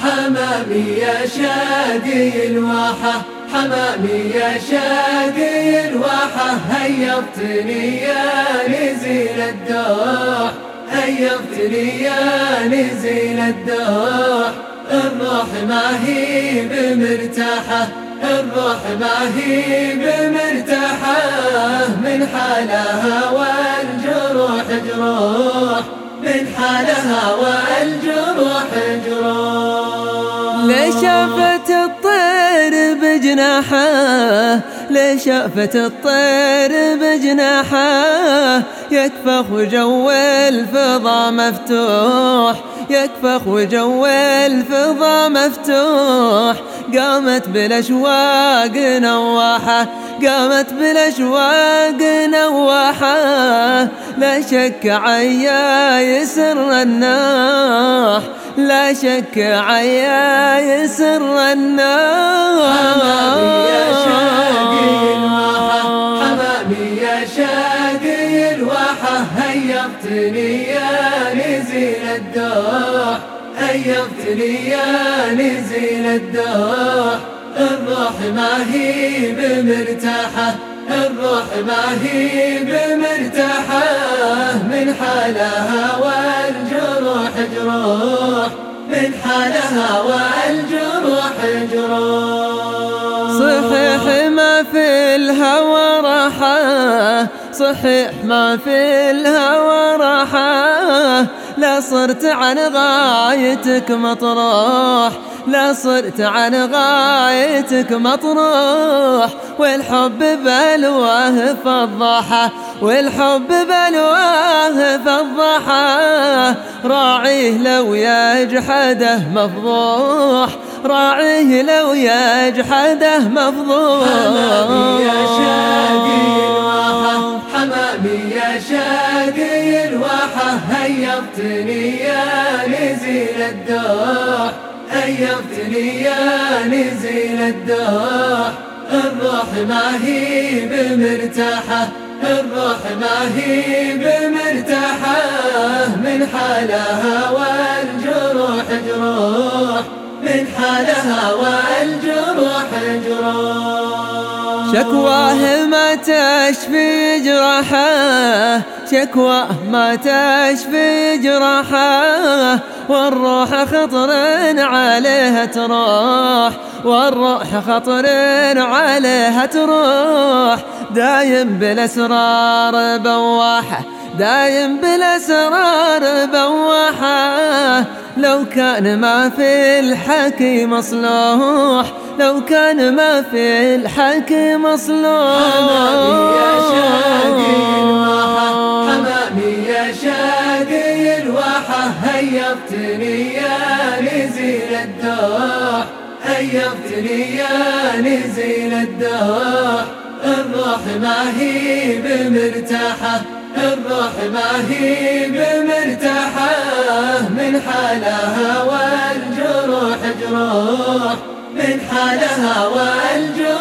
حمامي يا شادي الواحة حمامي يا شادي الواحة هيبتني يا نزيل الدوح هيبتني يا نزيل الدوح. الروح ما هي بمرتاحة الروح ما هي بمرتاحة من حالها والجروح جروح من حالها والجروح جروح. لشافت الطير بجناحه؟ لشافت الطير بجناحه؟ يكفخ جو الفضا مفتوح يكفخ وجو الفضا مفتوح. قامت بالأشواق نواحه قامت بالأشواق نواحه. لا شك عيا يسر الناح لا شك عيا يسر الناح. حمامي يا شاقي الواحة حمامي يا شاقي الواحة هيبتني يا نزيل الدوح هيبتني يا نزيل الدوح الروح ما هي بمرتاحة. الروح ما هي بمرتاحة من حالها والجروح جروح من حالها والجروح جروح. صحيح ما في الهوى راحة صحيح ما في الهوى راحة. لا صرت عن غايتك مطروح لا صرت عن غايتك مطروح. والحب بلواه فضحه والحب بلواه فضحه راعيه لو يجحده مفضوح راعيه لو يجحده مفضوح. حمامي يا شاقي حمامي يا شاقي. هيبتني يا نزيل الدوح هيبتني يا نزيل الدوح الروح ما هي بمرتاحة. الروح ما هي بمرتاحة. من حالها والجروح جروح. من حالها والجروح جروح. شكواه ما تشفي جراحه. شكواه ما تشفي جراحه والروح خطر عليها تروح والروح خطر عليها تروح. دايم بالأسرار بواحة دايم بالأسرار بواحة. لو كان ما في الحكي مصلوح لو كان ما في الحكي مصلوح. هيبتني يا نزيل الدوح هيبتني يا نزيل الدوح الروح ما هي بمرتاحة الروح ما هي بمرتاحة. من حالها والجروح جروح من حالها والجروح جروح